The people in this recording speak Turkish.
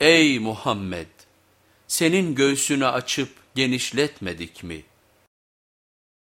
Ey Muhammed! Senin göğsünü açıp genişletmedik mi?